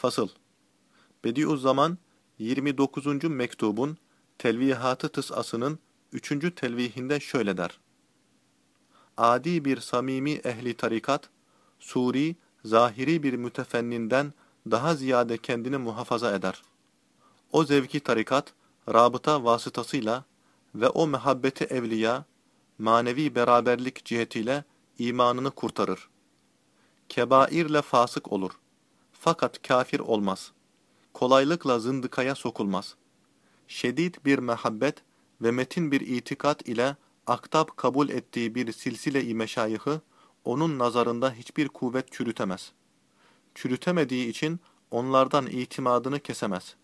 Fasıl Bediüzzaman 29. mektubun Telvihatı Tıs'asının 3. telvihinde şöyle der. Adi bir samimi ehli tarikat, suri, zahiri bir mütefenninden daha ziyade kendini muhafaza eder. O zevki tarikat, rabıta vasıtasıyla ve o mehabbeti evliya, manevi beraberlik cihetiyle imanını kurtarır. Kebairle fasık olur. Fakat kafir olmaz. Kolaylıkla zındıkaya sokulmaz. Şedid bir mehabbet ve metin bir itikat ile aktab kabul ettiği bir silsile-i meşayihı, onun nazarında hiçbir kuvvet çürütemez. Çürütemediği için onlardan itimadını kesemez.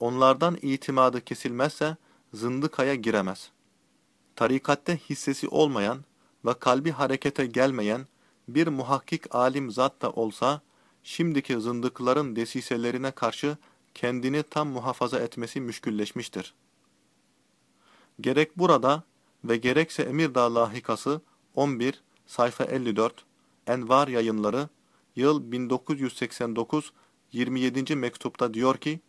Onlardan itimadı kesilmezse zındıkaya giremez. Tarikatte hissesi olmayan ve kalbi harekete gelmeyen bir muhakkik alim zat da olsa, şimdiki zındıkların desiselerine karşı kendini tam muhafaza etmesi müşkülleşmiştir. Gerek burada ve gerekse Emirdağ lahikası 11 sayfa 54 Envar yayınları yıl 1989 27. mektupta diyor ki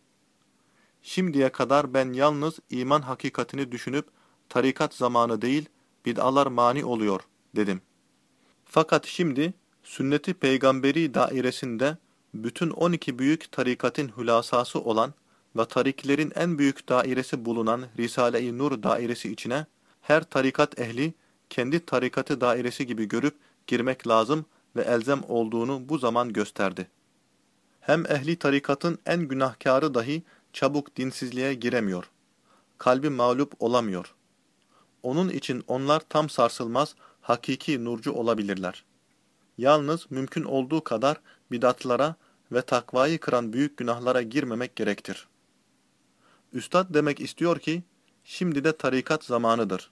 Şimdiye kadar ben yalnız iman hakikatini düşünüp tarikat zamanı değil bid'alar mani oluyor dedim. Fakat şimdi sünneti peygamberi dairesinde bütün 12 büyük tarikatın hülasası olan ve tariklerin en büyük dairesi bulunan Risale-i Nur dairesi içine her tarikat ehli kendi tarikatı dairesi gibi görüp girmek lazım ve elzem olduğunu bu zaman gösterdi. Hem ehli tarikatın en günahkarı dahi çabuk dinsizliğe giremiyor. Kalbi mağlup olamıyor. Onun için onlar tam sarsılmaz, hakiki nurcu olabilirler. Yalnız mümkün olduğu kadar bidatlara ve takvayı kıran büyük günahlara girmemek gerektir. Üstad demek istiyor ki, şimdi de tarikat zamanıdır.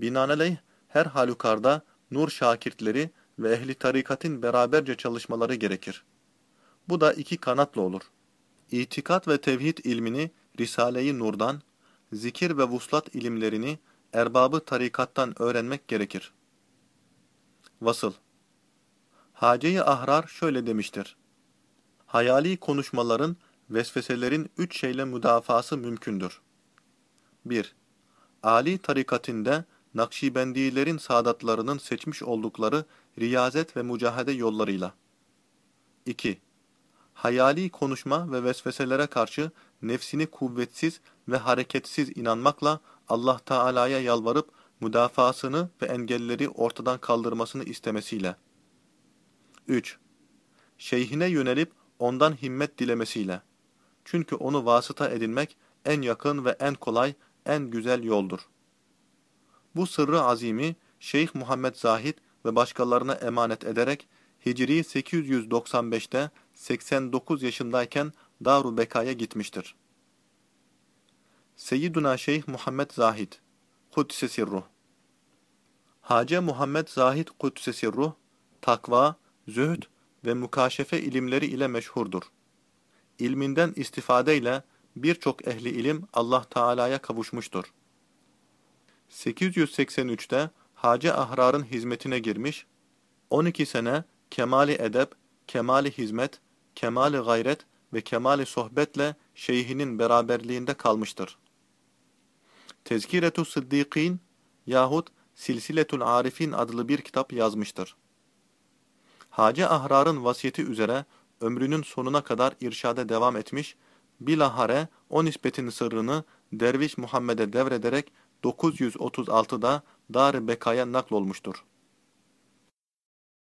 Binaenaleyh her halükarda nur şakirtleri ve ehli tarikatın beraberce çalışmaları gerekir. Bu da iki kanatlı olur. İtikat ve tevhid ilmini Risale-i Nur'dan, zikir ve vuslat ilimlerini erbabı tarikattan öğrenmek gerekir. Vasıl Hace-i Ahrar şöyle demiştir. Hayali konuşmaların, vesveselerin üç şeyle müdafası mümkündür. 1. Ali tarikatinde Nakşibendilerin saadatlarının seçmiş oldukları riyazet ve mücahede yollarıyla. 2. Hayali konuşma ve vesveselere karşı nefsini kuvvetsiz ve hareketsiz inanmakla Allah Teala'ya yalvarıp müdafasını ve engelleri ortadan kaldırmasını istemesiyle. 3. Şeyhine yönelip ondan himmet dilemesiyle. Çünkü onu vasıta edinmek en yakın ve en kolay, en güzel yoldur. Bu sırrı azimi Şeyh Muhammed Zahid ve başkalarına emanet ederek Hicri 895'te 89 yaşındayken Daru Beka'ya gitmiştir. Seyyiduna Şeyh Muhammed Zahid Kuddise Sirruh Hace Muhammed Zahid Sirruh, takva, zühd ve mukaşefe ilimleri ile meşhurdur. İlminden istifadeyle birçok ehli ilim Allah Teala'ya kavuşmuştur. 883'te Hacı Ahrar'ın hizmetine girmiş, 12 sene kemali edep, kemali hizmet, kemali gayret ve kemali sohbetle şeyhinin beraberliğinde kalmıştır. Tezkiretu Sıddikin yahut Silsiletul Arifin adlı bir kitap yazmıştır. Hacı Ahrar'ın vasiyeti üzere ömrünün sonuna kadar irşade devam etmiş, bilahare o nispetin sırrını Derviş Muhammed'e devrederek 936'da Dar-ı Beka'ya naklolmuştur.